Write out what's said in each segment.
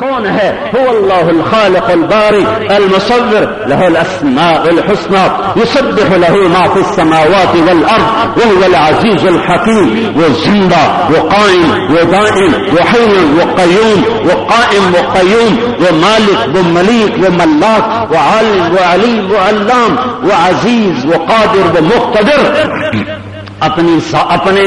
كونها هو الله الخالق الباري المصور. له الأسماء الحسنى. يسبح له ما في السماوات والأرض. وهو العزيز الحكيم. وزندا وقائم ودائم. وحي وقيوم. وقائم وقيوم. ومالك ومليك وملاك. وعالم وعليم وعلام. وعزيز وقادر ومقتدر. اپنی اپنے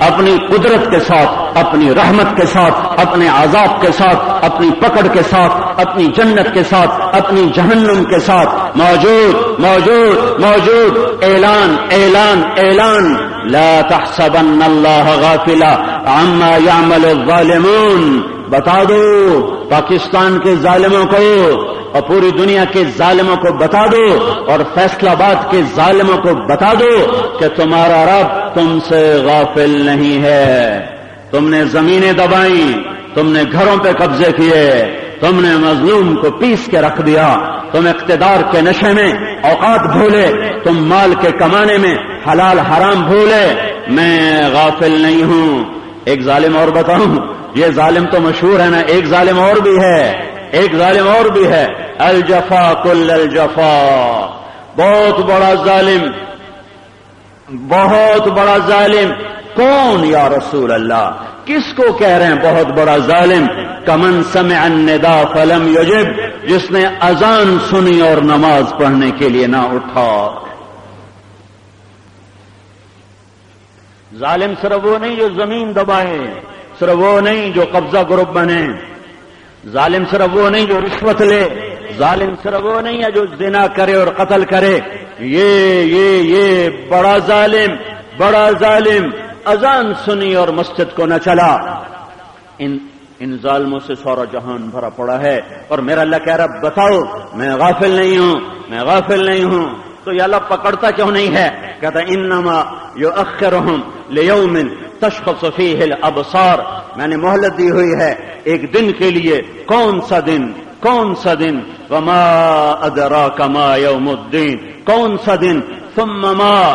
اپنی قدرت کے ساتھ اپنی رحمت کے ساتھ، اپنے عذاب کے ساتھ، اپنی پکڑ کے ساتھ، اپنی جنت کے ساتھ، اپنی جہنم کے ساتھ۔ موجود موجود موجود۔ اعلان اعلان اعلان۔ لا تحسبن اللہ غافلا عما يعمل الظالمون۔ بتا دو، پاکستان کے ظالموں کو اور پوری دنیا کے ظالموں کو بتا دو اور فیصلہ آباد کے ظالموں کو بتا دو کہ تمہارا رب تم سے غافل نہیں ہے۔ تم نے زمینیں دبائیں، تم نے گھروں پہ قبضے کیے، تم نے مظلوم کو پیس کے رکھ دیا، تم اقتدار کے نشے میں اوقات بھولے، تم مال کے کمانے میں حلال حرام بھولے۔ میں غافل نہیں ہوں۔ ایک ظالم اور بتاؤں، یہ ظالم تو مشہور ہے نا، ایک ظالم اور بھی ہے۔ ایک ظالم اور بھی ہے۔ الجفا کل الجفا۔ بہت بڑا ظالم، بہت بڑا ظالم۔ کون یا رسول اللہ؟ کس کو کہہ رہے ہیں بہت بڑا ظالم؟ کمن سمع الندا فلم یجب، جس نے اذان سنی اور نماز پڑھنے کے لیے نہ اٹھا۔ ظالم صرف وہ نہیں جو زمین دبائے، صرف وہ نہیں جو قبضہ گروپ بنے۔ ظالم صرف وہ نہیں جو رشوت لے۔ ظالم صرف وہ نہیں ہے جو زنا کرے اور قتل کرے۔ یہ یہ یہ، بڑا ظالم بڑا ظالم۔ اذان سنی اور مسجد کو نہ چلا۔ ان ان ظالموں سے سورا جہان بھرا پڑا ہے اور میرا اللہ کہہ رہا بتاؤ، میں غافل نہیں ہوں، میں غافل نہیں ہوں۔ تو یہ اللہ پکڑتا کیوں نہیں ہے؟ کہتا انما یو اخر لیوم تشخص فیہ الابصار۔ میں نے مہلت دی ہوئی ہے ایک دن کے لیے۔ کون سا دن؟ کون سا دن؟ وما ادراک ما یوم الدین۔ کون سا دن؟ ثم ما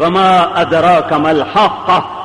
وما أدراك ما الحق؟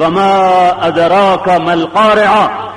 وما أدراك ما القارعة؟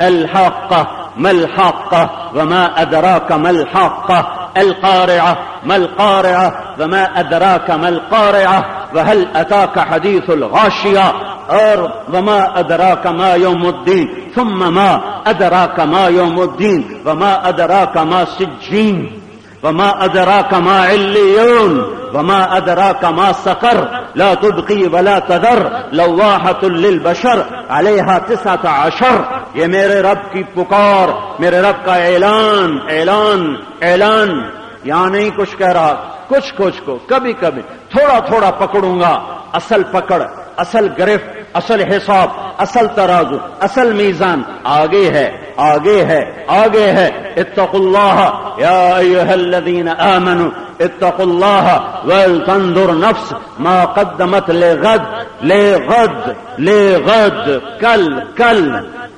الحق ما الحق؟ وما أدراك ما الحق؟ القارعة ما القارعة؟ وما أدراك ما القارعة؟ وهل أتاك حديث الغاشية؟ اور وما أدراك ما يوم الدين؟ ثم ما أدراك ما يوم الدين؟ وما أدراك ما سجين؟ وما أدراك ما عليون وما أدراك ما سقر. لا تبقي ولا تذر. لواحة للبشر. عليها تسعة عشر. یہ میرے رب کی پکار، میرے رب کا اعلان اعلان اعلان. یہاں نہیں کچھ کہہ رہا. کچھ کچھ کو. کبھی کبھی. تھوڑا تھوڑا پکڑوں گا. اصل پکڑ. اصل گرفت، اصل حساب، اصل ترازو، اصل میزان، آگے ہے آگے ہے آگے ہے۔ اتق اللہ، یا ایوہ الذین آمنوا اتق اللہ ولتنظر نفس ما قدمت لغد لغد لغد، کل کل۔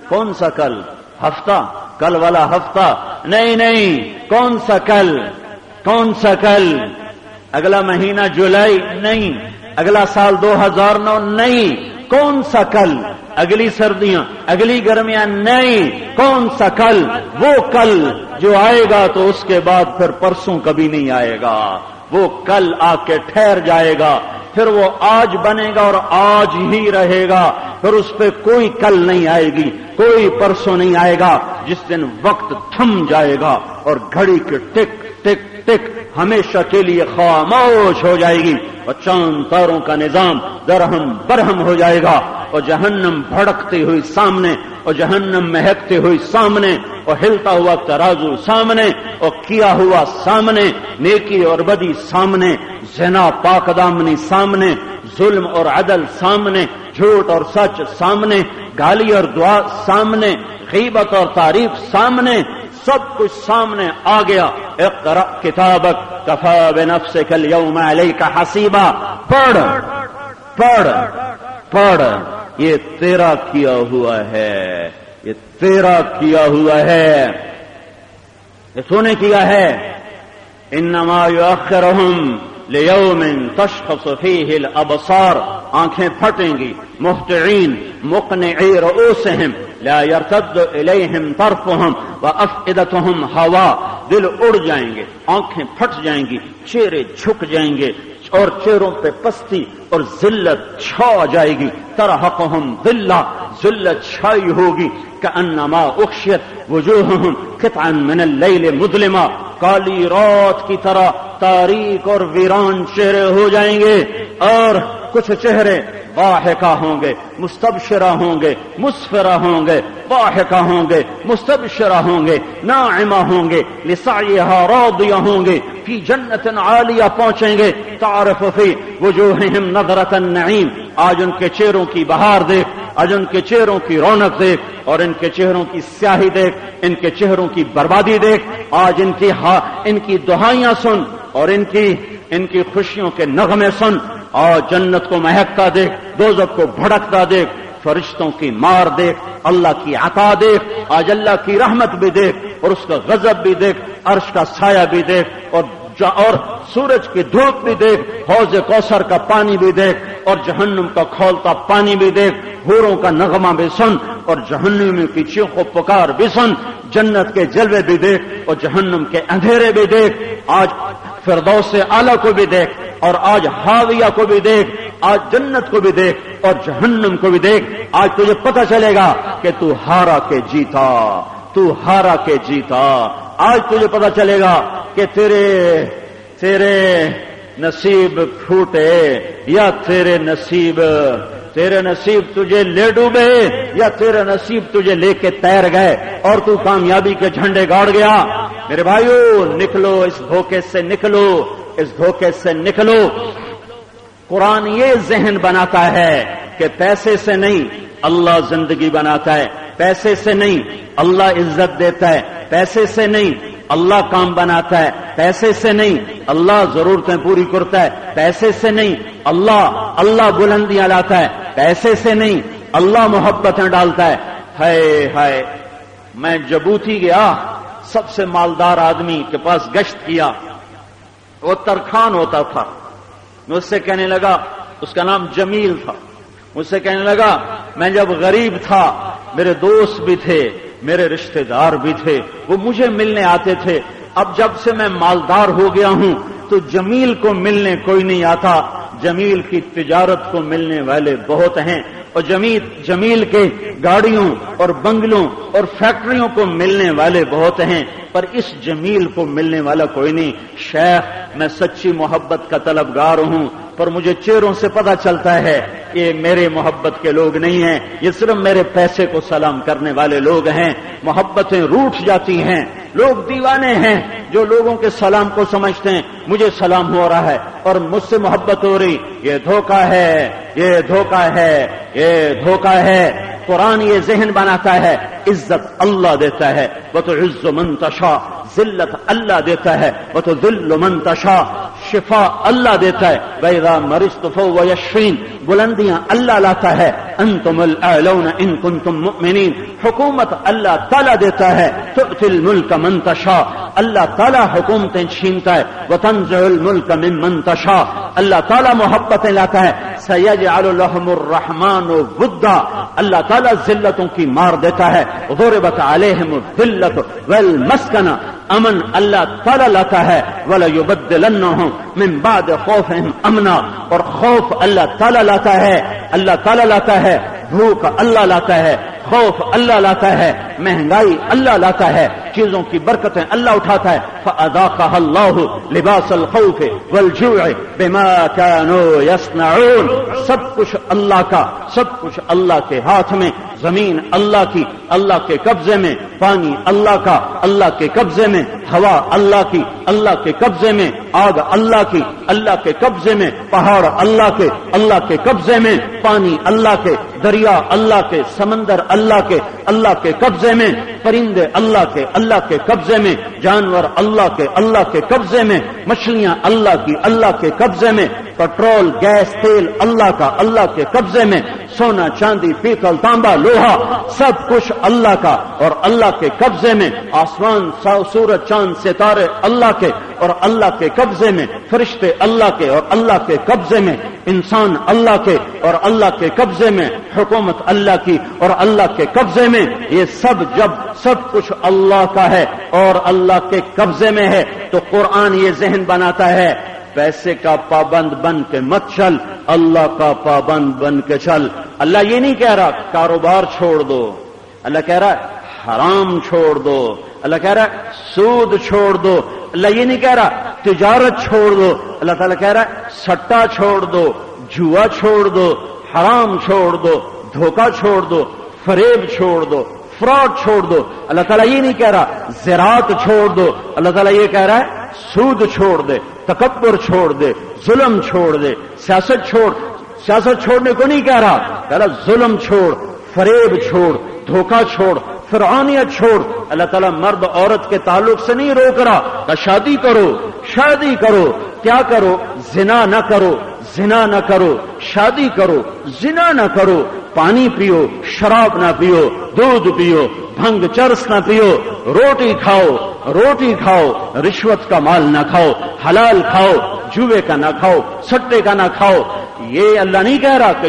کون سا کل؟ ہفتہ، کل والا ہفتہ۔ نہیں نہیں، کون سا کل؟ کون سا کل؟ اگلا مہینہ جولائی، نہیں۔ اگلا سال دو ہزار نو نہیں کون سا کل؟ اگلی سردیاں، اگلی گرمیاں نہیں کون سا کل؟ وہ کل جو آئے گا تو اس کے بعد پھر پرسوں کبھی نہیں آئے گا۔ وہ کل آ کے ٹھہر جائے گا، پھر وہ آج بنے گا اور آج ہی رہے گا۔ پھر اس پہ کوئی کل نہیں آئے گی، کوئی پرسوں نہیں آئے گا۔ جس دن وقت تھم جائے گا اور گھڑی کے ٹک ٹک ٹک ہمیشہ کے لیے خاموش ہو جائے گی اور چاند تاروں کا نظام درہم برہم ہو جائے گا اور جہنم بھڑکتی ہوئی سامنے اور جہنم مہکتے ہوئی سامنے اور ہلتا ہوا ترازو سامنے اور کیا ہوا سامنے، نیکی اور بدی سامنے، زنا پاک دامنی سامنے، ظلم اور عدل سامنے، جھوٹ اور سچ سامنے، گالی اور دعا سامنے، غیبت اور تعریف سامنے سب کچھ سامنے آ گیا۔ اقرا کتابک، کفا بنفسک اليوم علیک حسیبا۔ پڑھ پڑھ پڑھ۔ یہ تیرا کیا ہوا ہے؟ یہ تیرا کیا ہوا ہے؟ یہ سونے کیا ہے۔ انما یؤخرهم لیوم تشخص فیہ الابصار۔ آنکھیں پھٹیں گی محتعین مقنعی رؤوسہم۔ لا يرتد الیہم طرفہم وافئدتہم ہوا دل اڑ جائیں گے، آنکھیں پھٹ جائیں گی، چہرے جھک جائیں گے اور چہروں پہ پستی اور ذلت چھا جائے گی. ترحقہم ذلہ، ذلت چھائی ہوگی. کانما اخشیت وجوہہم قطعا من اللیل مظلمہ. کالی رات کی طرح تاریخ اور ویران چہرے ہو جائیں گے اور کچھ چہرے واحقہ ہوں گے، مستبشرہ ہوں گے مسفرہ ہوں گے، واحقہ ہوں گے، مستبشرہ ہوں گے، ناعمہ ہوں گے لسعیہا راضیہ ہوں گے، فی جنت عالیہ پہنچیں گے تعرف فی وجوہہم نظرت النعیم۔ آج ان کے چہروں کی بہار دیکھ، آج ان کے چہروں کی رونق دیکھ، اور ان کے چہروں کی سیاہی دیکھ، ان کے چہروں کی بربادی دیکھ۔ آج ان کی ان کی دہائیاں سن، اور ان کی ان کی خوشیوں کے نغمے سن۔ اور جنت کو مہکتا دیکھ دوزت کو بھڑکتا دیکھ، فرشتوں کی مار دیکھ، اللہ کی عطا دیکھ، آج اللہ کی رحمت بھی دیکھ، اور اس کا غضب بھی دیکھ، عرش کا سایہ بھی دیکھ، اور اور سورج کی دھوپ بھی دیکھ، حوض کوثر کا پانی بھی دیکھ، اور جہنم کا کھولتا پانی بھی دیکھ ہوروں کا نغمہ بھی سن، اور جہنم کی چیخ و پکار بھی سن، جنت کے جلوے بھی دیکھ، اور جہنم کے اندھیرے بھی دیکھ، آج فردوس سے آلہ کو بھی دیکھ اور آج ہاویہ کو بھی دیکھ، آج جنت کو بھی دیکھ اور جہنم کو بھی دیکھ۔ آج تجھے پتہ چلے گا کہ تو ہارا کے جیتا، تو ہارا کے جیتا۔ آج تجھے پتا چلے گا کہ تیرے تیرے نصیب پھوٹے یا تیرے نصیب تیرے نصیب تجھے لے ڈوبے یا تیرے نصیب تجھے لے کے تیر گئے اور تو کامیابی کے جھنڈے گاڑ گیا۔ میرے بھائیو، نکلو، اس دھوکے سے نکلو۔ اس دھوکے سے نکلو۔ قرآن یہ ذہن بناتا ہے کہ پیسے سے نہیں اللہ زندگی بناتا ہے، پیسے سے نہیں اللہ عزت دیتا ہے، پیسے سے نہیں اللہ کام بناتا ہے، پیسے سے نہیں اللہ ضرورتیں پوری کرتا ہے، پیسے سے نہیں اللہ اللہ بلندیاں لاتا ہے، پیسے سے نہیں اللہ محبتیں ڈالتا ہے۔ ہائے ہائے، میں جبوتی گیا، سب سے مالدار آدمی کے پاس گشت کیا۔ وہ ترخان ہوتا تھا میں اس سے کہنے لگا، اس کا نام جمیل تھا۔ مجھ سے کہنے لگا، میں جب غریب تھا، میرے دوست بھی تھے، میرے رشتہ دار بھی تھے، وہ مجھے ملنے آتے تھے۔ اب جب سے میں مالدار ہو گیا ہوں، تو جمیل کو ملنے کوئی نہیں آتا۔ جمیل کی تجارت کو ملنے والے بہت ہیں۔ اور جمیل جمیل کے گاڑیوں اور بنگلوں اور فیکٹریوں کو ملنے والے بہت ہیں، پر اس جمیل کو ملنے والا کوئی نہیں۔ شیخ، میں سچی محبت کا طلبگار ہوں۔ پر مجھے چہروں سے پتا چلتا ہے کہ میرے محبت کے لوگ نہیں ہیں، یہ صرف میرے پیسے کو سلام کرنے والے لوگ ہیں۔ محبتیں روٹ جاتی ہیں۔ لوگ دیوانے ہیں جو لوگوں کے سلام کو سمجھتے ہیں۔ مجھے سلام ہو رہا ہے اور مجھ سے محبت ہو رہی۔ یہ دھوکہ ہے، یہ دھوکہ ہے، یہ دھوکہ ہے۔ قرآن یہ ذہن بناتا ہے، عزت اللہ دیتا ہے۔ وہ تو عز و منتشا ذلت اللہ دیتا ہے وہ تو دل و منتشا شفا اللہ دیتا ہے۔ ویدا مرض تو یشین بلندیاں اللہ لاتا ہے۔ انتم الاعلون ان کنتم مؤمنین حکومت اللہ تعالیٰ دیتا ہے۔ تؤتی الملک منتشا اللہ تعالیٰ حکومتیں چھینتا ہے۔ وتنزع الملک من منتشا اللہ تعالیٰ محبتیں لاتا ہے. سیجعل لهم الرحمن ودا. اللہ تعالیٰ ذلتوں کی مار دیتا ہے. ضربت علیہم الذلت والمسکنہ امن اللہ تعالیٰ لاتا ہے. ولا یبدلنہم من بعد خوفہم امنا اور خوف اللہ تعالیٰ لاتا ہے. اللہ تعالیٰ لاتا ہے. بھوک اللہ لاتا ہے. خوف اللہ لاتا ہے. مہنگائی اللہ لاتا ہے. چیزوں کی برکتیں اللہ اٹھاتا ہے. فَأَذَاقَهَا اللَّهُ لِبَاسَ الْخَوْفِ وَالْجُوعِ بِمَا كَانُوا يَصْنَعُونَ. سب کچھ اللہ کا، سب کچھ اللہ کے ہاتھ میں، زمین اللہ کی، اللہ کے قبضے میں، پانی اللہ کا، اللہ کے قبضے میں، ہوا اللہ کی، اللہ کے قبضے میں، آگ اللہ کی، اللہ کے قبضے میں، پہاڑ اللہ کے اللہ کے قبضے میں، پانی اللہ کے، دریا اللہ کے، سمندر اللہ کے اللہ کے قبضے میں پرندے اللہ کے اللہ کے قبضے میں، جانور اللہ کے اللہ کے قبضے میں، مچھلیاں اللہ کی، اللہ کے قبضے میں، پٹرول، گیس، تیل اللہ کا، اللہ کے قبضے میں سونا، چاندی، پیتل، تانبا، لوہا، سب کچھ اللہ کا اور اللہ کے قبضے میں، آسمان سورج، چاند، ستارے اللہ کے اور اللہ کے قبضے میں، فرشتے اللہ کے اور اللہ کے قبضے میں، انسان اللہ کے اور اللہ کے قبضے میں، حکومت اللہ کی اور اللہ کے قبضے میں، یہ سب جب سب کچھ اللہ کا ہے اور اللہ کے قبضے میں ہے تو قرآن یہ ذہن بناتا ہے پیسے کا پابند بن کے مت چل، اللہ کا پابند بن کے چل۔ اللہ یہ نہیں کہہ رہا، کاروبار چھوڑ دو۔ اللہ کہہ رہا، حرام چھوڑ دو۔ اللہ کہہ رہا، سود چھوڑ دو۔ اللہ یہ نہیں کہہ رہا، تجارت چھوڑ دو۔ اللہ تعالیٰ کہہ رہا، سٹا چھوڑ دو، جوا چھوڑ دو، حرام چھوڑ دو، دھوکہ چھوڑ دو، فریب چھوڑ دو۔ فراڈ چھوڑ دو۔ اللہ تعالیٰ یہ نہیں کہہ رہا، زراعت چھوڑ دو۔ اللہ تعالیٰ یہ کہہ رہا ہے، سود چھوڑ دے، تکبر چھوڑ دے، ظلم چھوڑ دے۔ سیاست چھوڑ۔ سیاست چھوڑنے کو نہیں کہہ رہا کہہ رہا ظلم چھوڑ، فریب چھوڑ، دھوکہ چھوڑ فرعانیت چھوڑ۔ اللہ تعالیٰ مرد عورت کے تعلق سے نہیں روک رہا۔ کہ شادی کرو شادی کرو۔ کیا کرو؟ زنا نہ کرو، زنا نہ کرو، شادی کرو، زنا نہ کرو۔ پانی پیو، شراب نہ پیو، دودھ پیو، بھنگ چرس نہ پیو، روٹی کھاؤ روٹی کھاؤ، رشوت کا مال نہ کھاؤ، حلال کھاؤ جوے کا نہ کھاؤ، سٹے کا نہ کھاؤ۔ یہ اللہ نہیں کہہ رہا کہ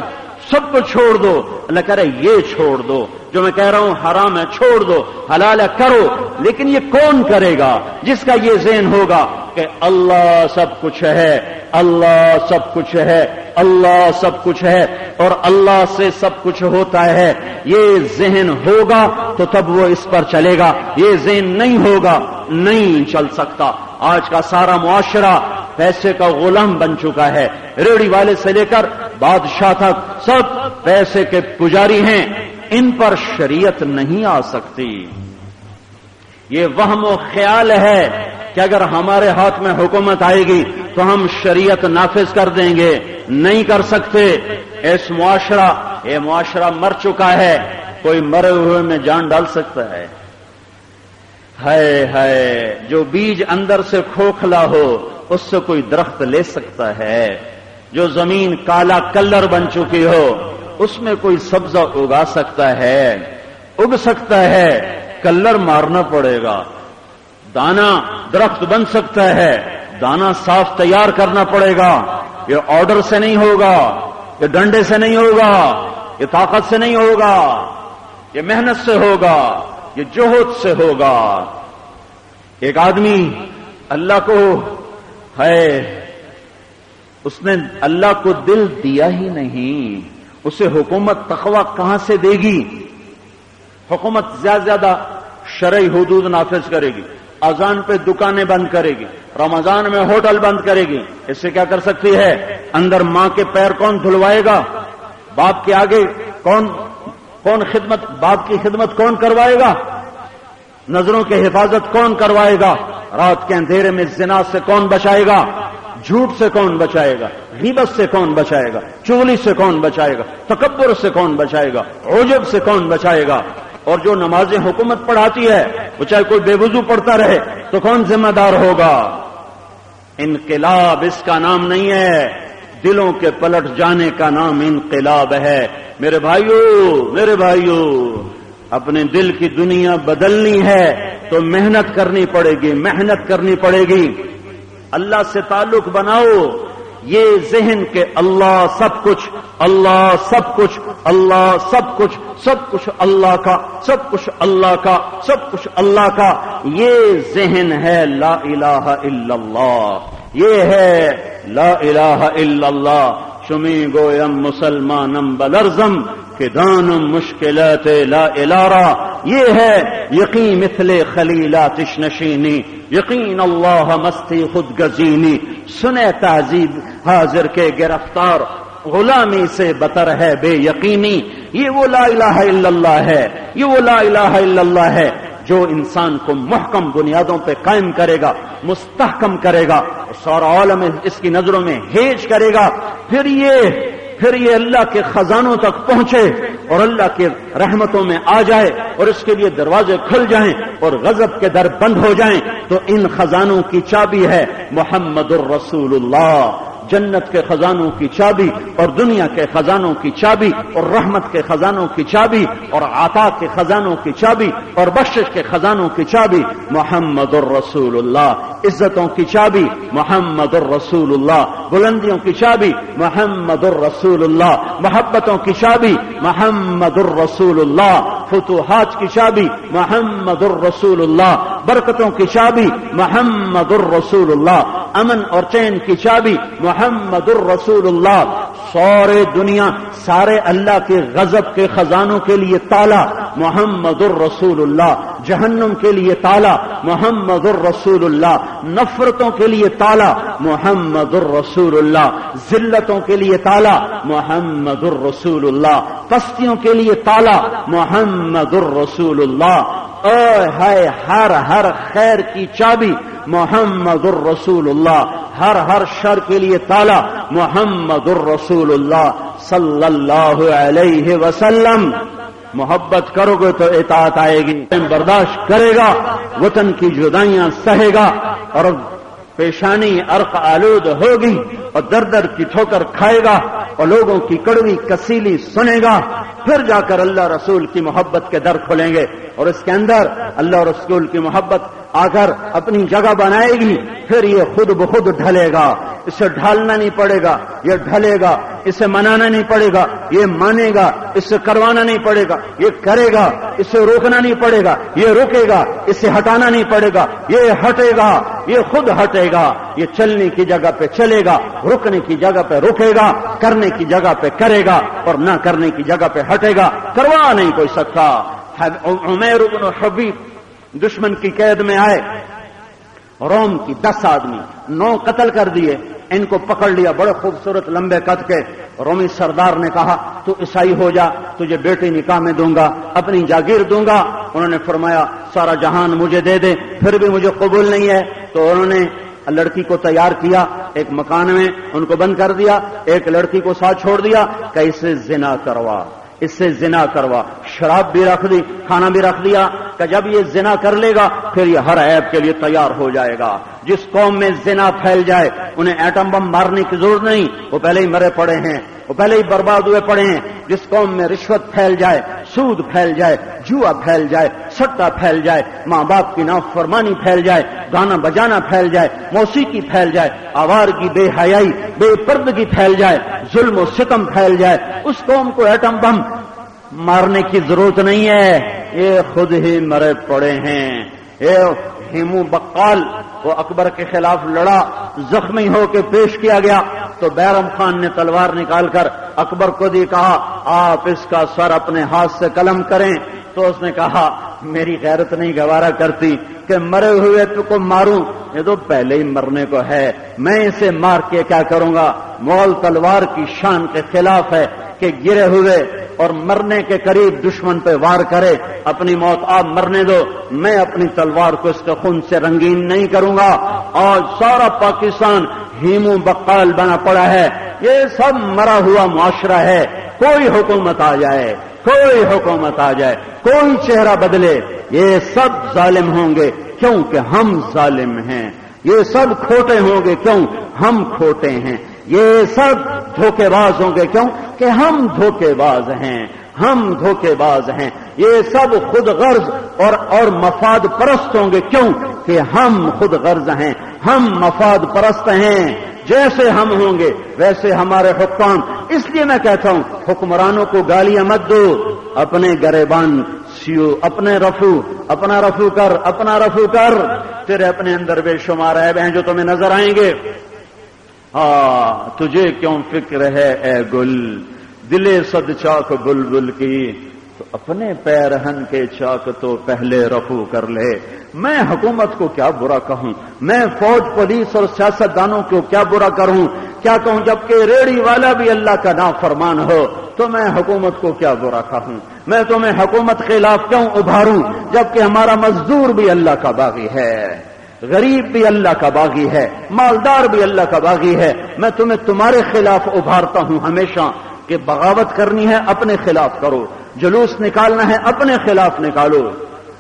سب کو چھوڑ دو، اللہ کہہ رہے یہ چھوڑ دو۔ جو میں کہہ رہا ہوں حرام ہے، چھوڑ دو، حلال ہے، کرو۔ لیکن یہ کون کرے گا؟ جس کا یہ ذہن ہوگا کہ اللہ سب کچھ ہے، اللہ سب کچھ ہے، اللہ سب کچھ ہے۔ اور اللہ سے سب کچھ ہوتا ہے۔ یہ ذہن ہوگا تو تب وہ اس پر چلے گا۔ یہ ذہن نہیں ہوگا، نہیں چل سکتا۔ آج کا سارا معاشرہ پیسے کا غلام بن چکا ہے۔ ریڑی والے سے لے کر بادشاہ تک سب پیسے کے پجاری ہیں۔ ان پر شریعت نہیں آ سکتی۔ یہ وہم و خیال ہے۔ کہ اگر ہمارے ہاتھ میں حکومت آئے گی تو ہم شریعت نافذ کر دیں گے۔ نہیں کر سکتے۔ اس معاشرہ، یہ معاشرہ مر چکا ہے۔ کوئی مرے ہوئے میں جان ڈال سکتا ہے۔ ہے جو بیج اندر سے کھوکھلا ہو، اس سے کوئی درخت لے سکتا ہے۔ جو زمین کالا کلر بن چکی ہو، اس میں کوئی سبزہ اگا سکتا ہے۔ اگ سکتا ہے، کلر مارنا پڑے گا۔ دانا درخت بن سکتا ہے۔ دانا صاف تیار کرنا پڑے گا۔ یہ آرڈر سے نہیں ہوگا۔ یہ ڈنڈے سے نہیں ہوگا۔ یہ طاقت سے نہیں ہوگا۔ یہ محنت سے ہوگا۔ یہ جوہد سے ہوگا۔ ایک آدمی اللہ کو ہے، اس نے اللہ کو دل دیا ہی نہیں۔ اسے حکومت تخوا کہاں سے دے گی؟ حکومت زیادہ زیادہ شرعی حدود نافذ کرے گی۔ اذان پہ دکانیں بند کرے گی، رمضان میں ہوٹل بند کرے گی۔ اس سے کیا کر سکتی ہے؟ اندر ماں کے پیر کون دھلوائے گا؟ باپ کے آگے کون کون خدمت، باپ کی خدمت کون کروائے گا؟ نظروں کی حفاظت کون کروائے گا؟ رات کے اندھیرے میں زنا سے کون بچائے گا؟ جھوٹ سے کون بچائے گا؟ غیبت سے کون بچائے گا؟ چولی سے کون بچائے گا؟ تکبر سے کون بچائے گا؟ عجب سے کون بچائے گا؟ اور جو نماز حکومت پڑھاتی ہے، وہ چاہے کوئی بے وضو پڑھتا رہے، تو کون ذمہ دار ہوگا؟ انقلاب اس کا نام نہیں ہے، دلوں کے پلٹ جانے کا نام انقلاب ہے۔ میرے بھائیوں میرے بھائیوں اپنے دل کی دنیا بدلنی ہے، تو محنت کرنی پڑے گی، محنت کرنی پڑے گی۔ اللہ سے تعلق بناؤ یہ ذہن کے اللہ سب کچھ، اللہ سب کچھ، اللہ سب کچھ سب کچھ اللہ کا، سب کچھ اللہ کا، سب کچھ اللہ کا۔ یہ ذہن ہے لا الہ الا اللہ۔ یہ ہے لا الہ الا اللہ۔ شمی گویم مسلمانم بلرزم کہ دانم مشکلات لا الارا۔ یہ ہے یقین مثل خلیلات نشینی یقین اللہ مستی خود گزینی سنے تہذیب حاضر کے گرفتار۔ غلامی سے بتر ہے بے یقینی۔ یہ وہ لا الہ الا اللہ ہے۔ یہ وہ لا الہ الا اللہ ہے۔ جو انسان کو محکم بنیادوں پہ قائم کرے گا، مستحکم کرے گا سورا عالم اس کی نظروں میں ہیج کرے گا، پھر یہ پھر یہ اللہ کے خزانوں تک پہنچے اور اللہ کے رحمتوں میں آ جائے اور اس کے لیے دروازے کھل جائیں اور غضب کے در بند ہو جائیں، تو ان خزانوں کی چابی ہے محمد الرسول اللہ۔ جنت کے خزانوں کی چابی اور دنیا کے خزانوں کی چابی اور رحمت کے خزانوں کی چابی اور آتا کے خزانوں کی چابی اور بخشش کے خزانوں کی چابی محمد الرسول اللہ عزتوں کی چابی محمد الرسول اللہ بلندیوں کی چابی محمد الرسول اللہ محبتوں کی چابی محمد الرسول اللہ فتوحات کی چابی محمد الرسول اللہ برکتوں کی چابی محمد الرسول اللہ امن اور چین کی چابی محمد الرسول اللہ سورے دنیا، سارے اللہ کے غضب کے خزانوں کے لیے تالا۔ محمد الرسول اللہ جہنم کے لیے تالا۔ محمد الرسول اللہ نفرتوں کے لیے تالا۔ محمد الرسول اللہ ذلتوں کے لیے تالا۔ محمد الرسول اللہ پستیوں کے لیے تالا۔ محمد الرسول اللہ ہے ہر ہر خیر کی چابی محمد الرسول اللہ ہر ہر شر کے لیے تالا محمد الرسول اللہ صلی اللہ علیہ وسلم۔ محبت کرو گے تو اطاعت آئے گی برداشت کرے گا، وطن کی جدائیاں سہے گا اور پیشانی عرق آلود ہوگی اور در در کی ٹھوکر کھائے گا اور لوگوں کی کڑوی کسیلی سنے گا۔ پھر جا کر اللہ رسول کی محبت کے در کھولیں گے اور اس کے اندر اللہ رسول کی محبت آ کر اپنی جگہ بنائے گی، پھر یہ خود بخود ڈھلے گا۔ اسے ڈھالنا نہیں پڑے گا، یہ ڈھلے گا۔ اسے منانا نہیں پڑے گا، یہ مانے گا۔ اسے کروانا نہیں پڑے گا، یہ کرے گا۔ اسے روکنا نہیں پڑے گا، یہ روکے گا۔ اسے ہٹانا نہیں پڑے گا، یہ ہٹے گا۔ یہ خود ہٹے گا۔ یہ چلنے کی جگہ پہ چلے گا، رکنے کی جگہ پہ رکے گا، کرنے کی جگہ پہ کرے گا، اور نہ کرنے کی جگہ پہ ہٹے گا۔ کروا نہیں کوئی سکتا عمیر بن حبیب دشمن کی قید میں آئے۔ روم کی دس آدمی، نو قتل کر دیے۔ ان کو پکڑ لیا بڑے خوبصورت لمبے قد کے۔ رومی سردار نے کہا، تو عیسائی ہو جا، تجھے بیٹی نکاح میں دوں گا، اپنی جاگیر دوں گا۔ انہوں نے فرمایا، سارا جہان مجھے دے دے، پھر بھی مجھے قبول نہیں ہے۔ تو انہوں نے لڑکی کو تیار کیا ایک مکان میں، ان کو بند کر دیا، ایک لڑکی کو ساتھ چھوڑ دیا کیسے زنا کروا، اس سے زنا کروا۔ شراب بھی رکھ دی، کھانا بھی رکھ دیا، کہ جب یہ زنا کر لے گا، پھر یہ ہر ایپ کے لیے تیار ہو جائے گا۔ جس قوم میں زنا پھیل جائے، انہیں ایٹم بم مارنے کی ضرورت نہیں۔ وہ پہلے ہی مرے پڑے ہیں، وہ پہلے ہی برباد ہوئے پڑے ہیں۔ جس قوم میں رشوت پھیل جائے، سود پھیل جائے، جوا پھیل جائے، سٹا پھیل جائے، ماں باپ کی ناف فرمانی پھیل جائے، گانا بجانا پھیل جائے، موسیقی پھیل جائے، آوار کی بے حیائی، بے پردگی پھیل جائے، ظلم و ستم پھیل جائے۔ اس قوم کو ایٹم بم مارنے کی ضرورت نہیں ہے۔ یہ خود ہی مرے پڑے ہیں۔ یہ ہیمو بقال، وہ اکبر کے خلاف لڑا، زخمی ہو کے پیش کیا گیا۔ تو بیرم خان نے تلوار نکال کر اکبر کو دی کہا، آپ اس کا سر اپنے ہاتھ سے قلم کریں۔ تو اس نے کہا، میری غیرت نہیں گوارا کرتی کہ مرے ہوئے تو کو ماروں۔ یہ تو پہلے ہی مرنے کو ہے۔ میں اسے مار کے کیا کروں گا؟ مول تلوار کی شان کے خلاف ہے کہ گرے ہوئے اور مرنے کے قریب دشمن پہ وار کرے، اپنی موت آپ مرنے دو، میں اپنی تلوار کو اس کے خون سے رنگین نہیں کروں گا۔ اور سارا پاکستان ہیمو بقال بنا پڑا ہے۔ یہ سب مرا ہوا معاشرہ ہے۔ کوئی حکومت آ جائے، کوئی حکومت آ جائے، کوئی چہرہ بدلے۔ یہ سب ظالم ہوں گے کیونکہ ہم ظالم ہیں۔ یہ سب کھوٹے ہوں گے کیوں؟ ہم کھوٹے ہیں۔ یہ سب دھوکے باز ہوں گے۔ کیوں؟ کہ ہم دھوکے باز ہیں۔ ہم دھوکے باز ہیں۔ یہ سب خود غرض اور اور مفاد پرست ہوں گے۔ کیوں؟ کہ ہم خود غرض ہیں۔ ہم مفاد پرست ہیں۔ جیسے ہم ہوں گے، ویسے ہمارے حکام۔ اس لیے میں کہتا ہوں، حکمرانوں کو گالیاں مت دو۔ اپنے گریبان سیو، اپنے رفو، اپنا رفو کر، اپنا رفو کر۔ تیرے اپنے اندر بے شمار ہے بہن جو تمہیں نظر آئیں گے۔ ہاں تجھے کیوں فکر ہے اے گل؟ دلے سد چاک بل بل کی، تو اپنے پیرہن کے چاک تو پہلے رفو کر لے۔ میں حکومت کو کیا برا کہوں؟ میں فوج، پولیس اور سیاست دانوں کو کیا برا کروں؟ کیا کہوں جبکہ ریڑی والا بھی اللہ کا نام فرمان ہو؟ تو میں حکومت کو کیا برا کہوں؟ میں تمہیں حکومت خلاف کیوں ابھاروں؟ جبکہ ہمارا مزدور بھی اللہ کا باغی ہے۔ غریب بھی اللہ کا باغی ہے، مالدار بھی اللہ کا باغی ہے۔ میں تمہیں تمہارے خلاف ابھارتا ہوں ہمیشہ کہ بغاوت کرنی ہے، اپنے خلاف کرو۔ جلوس نکالنا ہے، اپنے خلاف نکالو۔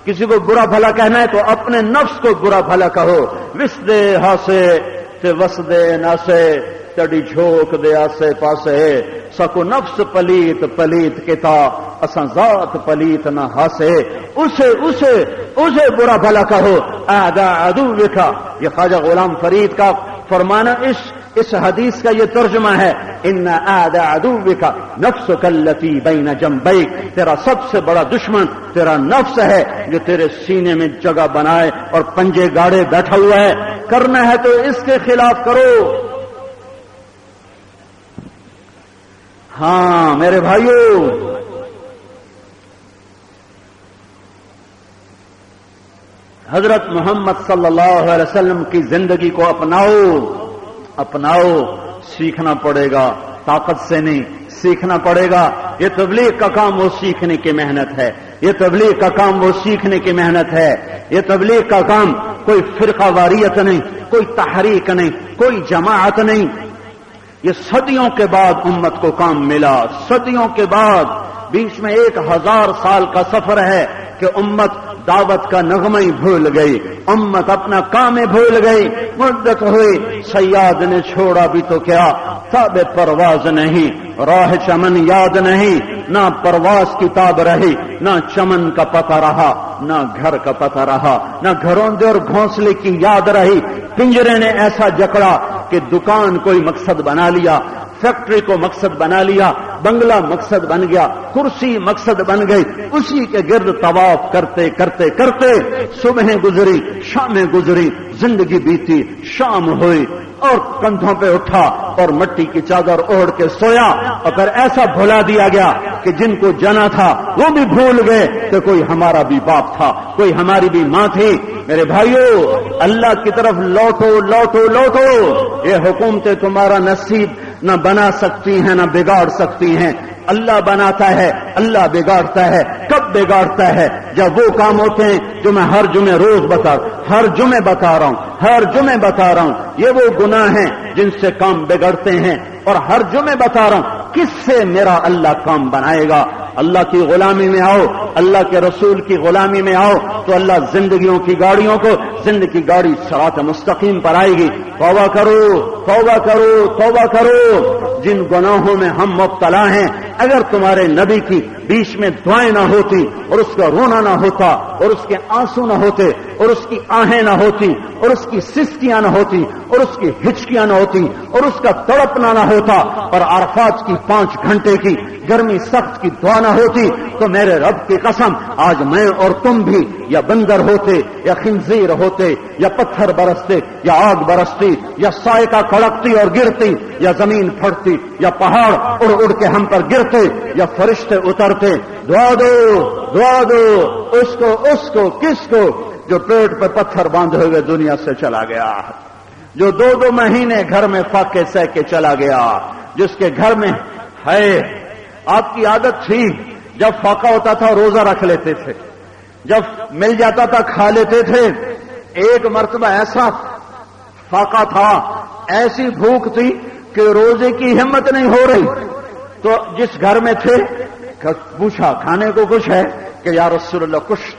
کسی کو برا بھلا کہنا ہے تو اپنے نفس کو برا بھلا کہو۔ وس دے ہاسے وس دے ناسے۔ تڑی جھوک دے آسے پاسے، سکو نفس پلیت پلیت کتا اساں ذات پلیت نہ ہاسے۔ اسے اسے اسے برا بھلا کہو۔ آدھا ادو لکھا یہ خواجہ غلام فرید کا فرمانا اس اس حدیث کا یہ ترجمہ ہے۔ ان آدھا ادو کا نفس کلتی بین جمبئی تیرا سب سے بڑا دشمن، تیرا نفس ہے۔ جو تیرے سینے میں جگہ بنائے اور پنجے گاڑے بیٹھا ہوا ہے۔ کرنا ہے تو اس کے خلاف کرو۔ ہاں میرے بھائیوں حضرت محمد صلی اللہ علیہ وسلم کی زندگی کو اپناؤ اپناؤ، سیکھنا پڑے گا۔ طاقت سے نہیں، سیکھنا پڑے گا۔ یہ تبلیغ کا کام وہ سیکھنے کی محنت ہے۔ یہ تبلیغ کا کام وہ سیکھنے کی محنت ہے۔ یہ تبلیغ کا کام کوئی فرقہ واریت نہیں، کوئی تحریک نہیں، کوئی جماعت نہیں۔ یہ صدیوں کے بعد امت کو کام ملا۔ صدیوں کے بعد بیچ میں ایک ہزار سال کا سفر ہے کہ امت دعوت کا نغمہ ہی بھول گئی۔ امت اپنا کام بھول گئی۔ مدت ہوئی۔ سیاد نے چھوڑا بھی تو کیا۔ تاب پرواز نہیں۔ راہ چمن یاد نہیں۔ نہ پرواز کتاب رہی۔ نہ چمن کا پتہ رہا۔ نہ گھر کا پتہ رہا۔ نہ گھروں دے اور گھونسلے کی یاد رہی۔ پنجرے نے ایسا جکڑا۔ کہ دکان کوئی مقصد بنا لیا، فیکٹری کو مقصد بنا لیا، بنگلہ مقصد بن گیا، کرسی مقصد بن گئی، اسی کے گرد طواف کرتے کرتے کرتے صبح گزری شامیں گزری زندگی بیتی، شام ہوئی اور کندھوں پہ اٹھا اور مٹی کی چادر اوڑھ کے سویا۔ اور پھر ایسا بھولا دیا گیا کہ جن کو جنا تھا، وہ بھی بھول گئے کہ کوئی ہمارا بھی باپ تھا، کوئی ہماری بھی ماں تھی۔ میرے بھائیوں اللہ کی طرف لوٹو لوٹو لوٹو۔ یہ حکومتیں تمہارا نصیب نہ بنا سکتی ہیں، نہ بگاڑ سکتی ہیں۔ اللہ بناتا ہے، اللہ بگاڑتا ہے۔ کب بگاڑتا ہے۔ جب وہ کام ہوتے ہیں، جو میں ہر جمعے روز بتا، ہر جمعے بتا رہا ہوں، ہر جمعے بتا رہا ہوں، یہ وہ گناہ ہیں جن سے کام بگڑتے ہیں۔ اور ہر جمعے بتا رہا ہوں، کس سے میرا اللہ کام بنائے گا؟ اللہ کی غلامی میں آؤ، اللہ کے رسول کی غلامی میں آؤ، تو اللہ زندگیوں کی گاڑیوں کو زندگی گاڑی سرات مستقیم پر آئے گی۔ توبہ کرو توبہ کرو توبہ کرو۔ جن گناہوں میں ہم مبتلا ہیں، اگر تمہارے نبی کی بیچ میں دعائیں نہ ہوتی، اور اس کا رونا نہ ہوتا، اور اس کے آنسو نہ ہوتے، اور اس کی آہیں نہ ہوتی، اور اس کی سستیاں نہ ہوتی، اور اس کی ہچکیاں نہ ہوتی، اور اس کا تڑپنا نہ ہوتا اور عرفات کی پانچ گھنٹے کی گرمی سخت کی دعا نہ ہوتی تو میرے رب کی قسم، آج میں اور تم بھی یا بندر ہوتے یا خنزیر ہوتے یا پتھر برستے یا آگ برستی یا سائے کا کڑکتی اور گرتی یا زمین پھٹتی یا پہاڑ اڑ اڑ کے ہم پر گرتے یا فرشتے اترتے، دعا دو دعا دو، اس کو اس کو، کس کو؟ جو پیٹ پہ پتھر باندھے ہوئے دنیا سے چلا گیا، جو دو دو مہینے گھر میں فاقے سہ کے چلا گیا، جس کے گھر میں ہے آپ کی عادت تھی جب فاقہ ہوتا تھا روزہ رکھ لیتے تھے۔ جب مل جاتا تھا، کھا لیتے تھے۔ ایک مرتبہ ایسا فاقہ تھا، ایسی بھوک تھی کہ روزے کی ہمت نہیں ہو رہی۔ تو جس گھر میں تھے، پوچھا، کھانے کو کچھ ہے؟ کہ یا رسول اللہ کچھ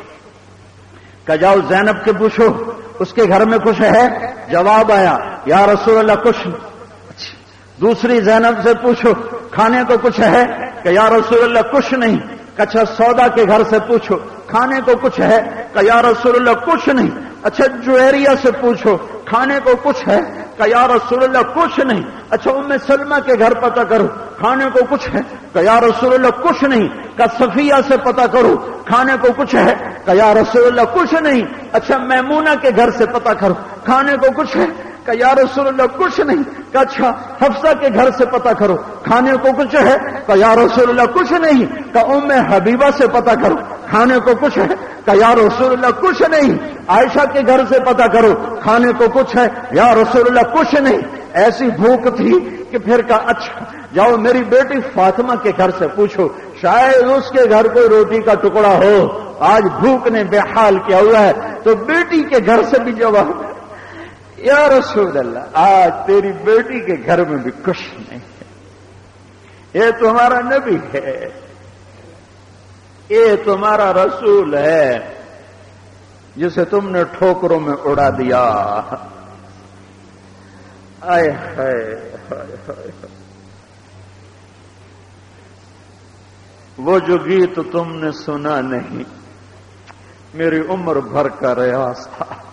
کہ جاؤ زینب کے پوچھو، اس کے گھر میں کچھ ہے؟ جواب آیا، یا رسول اللہ کچھ اچھا، دوسری زینب سے پوچھو، کھانے کو کچھ ہے؟ کہ یا رسول اللہ کچھ نہیں۔ اچھا سودا کے گھر سے پوچھو، کھانے کو کچھ ہے؟ کہ یا رسول اللہ کچھ نہیں۔ اچھا جوہریا سے پوچھو، کھانے کو کچھ ہے؟ کہ یا رسول اللہ کچھ نہیں۔ اچھا ام سلمہ کے گھر پتہ کرو، کھانے کو کچھ ہے؟ کہ یا رسول اللہ کچھ نہیں۔ کا صفیہ سے پتہ کرو، کھانے کو کچھ ہے؟ کہ یا رسول اللہ کچھ نہیں۔ اچھا میمونہ کے گھر سے پتہ کرو، کھانے کو کچھ ہے؟ کہ یا رسول اللہ، کچھ نہیں. کہ اچھا حفصہ کے گھر سے پتا کرو، کھانے کو کچھ ہے؟ کہ یا رسول اللہ، کچھ نہیں. کہ ام حبیبہ سے پتا کرو، کھانے کو کچھ ہے؟ کہ یا رسول اللہ، کچھ نہیں. عائشہ کے گھر سے پتا کرو، کھانے کو کچھ ہے؟ یا رسول اللہ، کچھ نہیں. ایسی بھوک تھی کہ پھر کا اچھا جاؤ میری بیٹی فاطمہ کے گھر سے پوچھو، شاید اس کے گھر کوئی روٹی کا ٹکڑا ہو۔ آج بھوک نے بے حال کیا ہوا ہے۔ تو بیٹی کے گھر سے بھی جواب یا رسول اللہ، آج تیری بیٹی کے گھر میں بھی کچھ نہیں ہے۔ یہ تمہارا نبی ہے۔ یہ تمہارا رسول ہے، جسے تم نے ٹھوکروں میں اڑا دیا۔ آئے وہ جو گیت تم نے سنا نہیں، میری عمر بھر کا ریاض تھا۔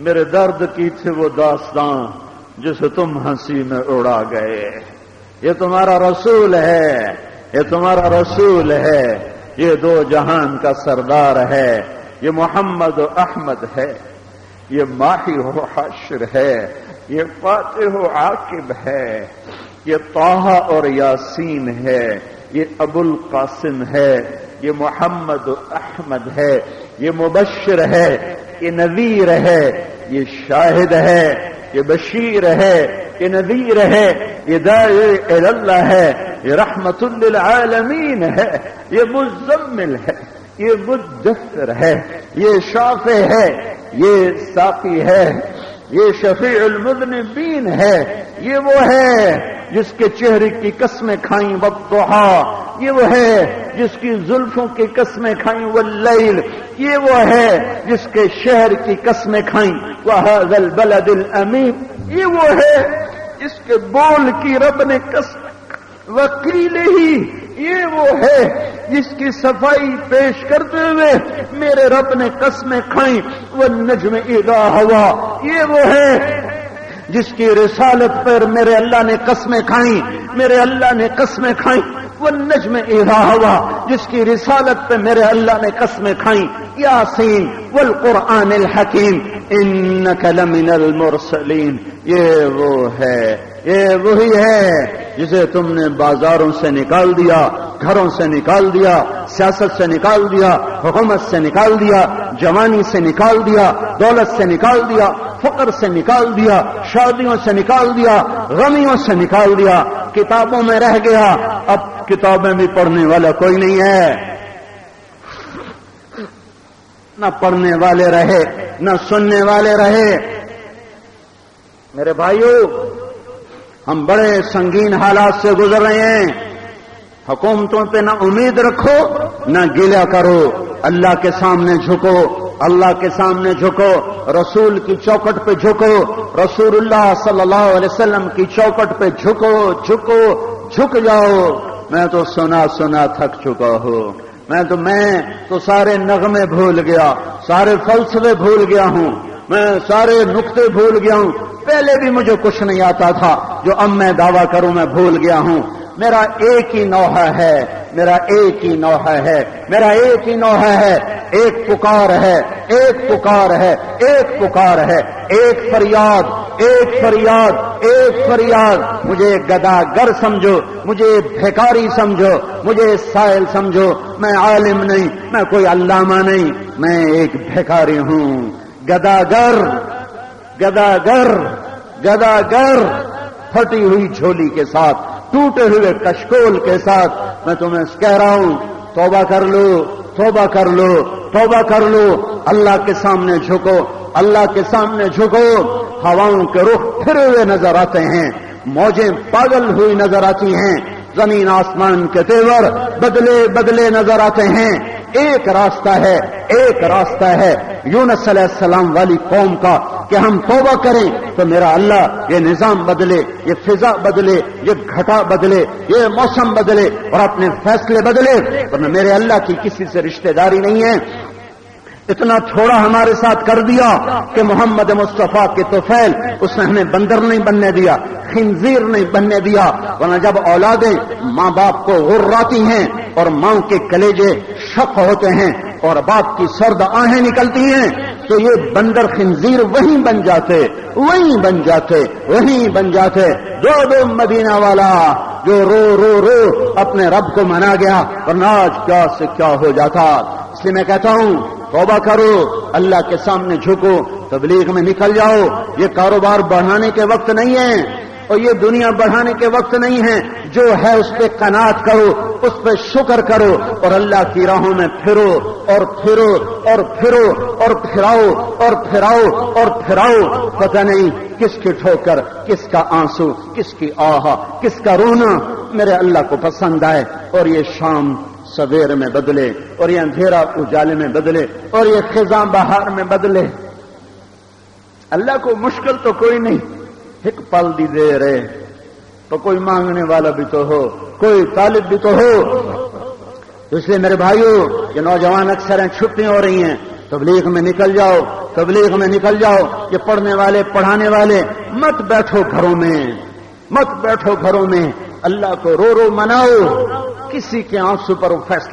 میرے درد کی تھی وہ داستان جسے تم ہنسی میں اڑا گئے۔ یہ تمہارا رسول ہے، یہ تمہارا رسول ہے، یہ دو جہان کا سردار ہے، یہ محمد و احمد ہے، یہ ماہی و حشر ہے، یہ فاتح و عاقب ہے، یہ توحا اور یاسین ہے، یہ ابو القاسم ہے، یہ محمد و احمد ہے، یہ مبشر ہے یہ نذیر ہے، یہ شاہد ہے، یہ بشیر ہے، یہ نذیر ہے، یہ دائر اللہ ہے، یہ رحمت للعالمین ہے، یہ مزمل ہے، یہ مدثر ہے، یہ شافع ہے، یہ ساقی ہے۔ یہ شفیع المذنبین ہے، یہ وہ ہے جس کے چہرے کی قسمیں کھائیں وقت یہ وہ ہے جس کی زلفوں کی قسمیں کھائیں وہ یہ وہ ہے جس کے شہر کی قسمیں کھائیں وہ البلد الامین یہ وہ ہے جس کے بول کی رب نے قسم وکیل ہی یہ وہ ہے جس کی صفائی پیش کرتے ہوئے میرے رب نے قسمیں کھائیں، وہ نجم ادا ہوا۔ یہ وہ ہے جس کی رسالت پر میرے اللہ نے قسمیں کھائیں، میرے اللہ نے قسمیں کھائیں۔ وہ نجم ادا ہوا، جس کی رسالت پہ میرے اللہ نے قسمیں کھائیں۔ یاسین، والقرآن الحکیم انک لمن المرسلین۔ یہ وہ ہے یہ وہی ہے جسے تم نے بازاروں سے نکال دیا، گھروں سے نکال دیا، سیاست سے نکال دیا، حکومت سے نکال دیا، جوانی سے نکال دیا، دولت سے نکال دیا، فقر سے نکال دیا، شادیوں سے نکال دیا، غمیوں سے نکال دیا، کتابوں میں رہ گیا۔ اب کتابیں بھی پڑھنے والا کوئی نہیں ہے۔ نہ پڑھنے والے رہے، نہ سننے والے رہے۔ میرے بھائیوں ہم بڑے سنگین حالات سے گزر رہے ہیں۔ حکومتوں پہ نہ امید رکھو، نہ گلا کرو۔ اللہ کے سامنے جھکو، اللہ کے سامنے جھکو۔ رسول کی چوکٹ پہ جھکو۔ رسول اللہ صلی اللہ علیہ وسلم کی چوکٹ پہ جھکو جھکو، جھک جاؤ۔ میں تو سنا سنا تھک چکا ہوں۔ میں تو میں تو سارے نغمے بھول گیا، سارے فلسفے بھول گیا ہوں۔ میں سارے نقطے بھول گیا ہوں۔ پہلے بھی مجھے کچھ نہیں آتا تھا جو اب میں دعویٰ کروں میں بھول گیا ہوں۔ میرا ایک ہی نوحہ ہے، میرا ایک ہی نوحہ ہے، میرا ایک ہی نوحہ ہے۔ ایک پکار ہے، ایک پکار ہے، ایک پکار ہے۔ ایک فریاد ایک فریاد ایک فریاد۔ مجھے گدا گر سمجھو، مجھے بھیکاری سمجھو، مجھے سائل سمجھو۔ میں عالم نہیں، میں کوئی علامہ نہیں، میں ایک بھیکاری ہوں۔ گداگر گداگر گداگر، پھٹی ہوئی جھولی کے ساتھ، ٹوٹے ہوئے کشکول کے ساتھ، میں تمہیں کہہ رہا ہوں، توبہ کر لو، توبہ کر لو، توبہ کر لو، اللہ کے سامنے جھکو، اللہ کے سامنے جھکو، ہواؤں کے رخ پھرے ہوئے نظر آتے ہیں، موجیں پاگل ہوئی نظر آتی ہیں زمین آسمان کے تیور بدلے بدلے نظر آتے ہیں۔ ایک راستہ ہے، ایک راستہ ہے۔ یونس علیہ السلام والی قوم کا کہ ہم توبہ کریں تو میرا اللہ یہ نظام بدلے، یہ فضا بدلے، یہ گھٹا بدلے، یہ موسم بدلے اور اپنے فیصلے بدلے۔ ورنہ میرے اللہ کی کسی سے رشتہ داری نہیں ہے۔ اتنا تھوڑا ہمارے ساتھ کر دیا کہ محمد مصطفیٰ کے توفیل اس نے ہمیں بندر نہیں بننے دیا، خنزیر نہیں بننے دیا۔ ورنہ جب اولادیں ماں باپ کو غراتی ہیں اور ماں کے کلیجے شک ہوتے ہیں اور باپ کی سرد آہیں نکلتی ہیں، تو یہ بندر خنزیر وہیں بن جاتے، وہیں بن جاتے، وہیں بن جاتے۔ دو دو مدینہ والا جو رو رو رو اپنے رب کو منا گیا اور ناج کیا سے کیا ہو جاتا۔ اس لیے میں کہتا ہوں توبہ کرو، اللہ کے سامنے جھکو، تبلیغ میں نکل جاؤ۔ یہ کاروبار بڑھانے کے وقت نہیں ہے۔ اور یہ دنیا بڑھانے کے وقت نہیں ہے۔ جو ہے اس پہ کنات کرو، اس پہ شکر کرو اور اللہ کی راہوں میں پھرو اور پھرو اور پھرو اور پھراؤ اور پھراؤ اور پھراؤ۔ پتہ نہیں کس کی ٹھوکر، کس کا آنسو، کس کی آہا، کس کا رونا۔ میرے اللہ کو پسند آئے اور یہ شام سویر میں بدلے اور یہ اندھیرا اجالے میں بدلے اور یہ خزاں بہار میں بدلے۔ اللہ کو مشکل تو کوئی نہیں، ایک پل دی دے رہے۔ تو کوئی مانگنے والا بھی تو ہو، کوئی طالب بھی تو ہو۔ اس لیے میرے بھائیوں یہ نوجوان اکثر ہیں، چھٹیاں ہو رہی ہیں۔ تبلیغ میں نکل جاؤ، تبلیغ میں نکل جاؤ۔ یہ پڑھنے والے، پڑھانے والے، مت بیٹھو گھروں میں، مت بیٹھو گھروں میں۔ اللہ کو رو رو مناؤ۔ کسی کے آنسو پر فیصلہ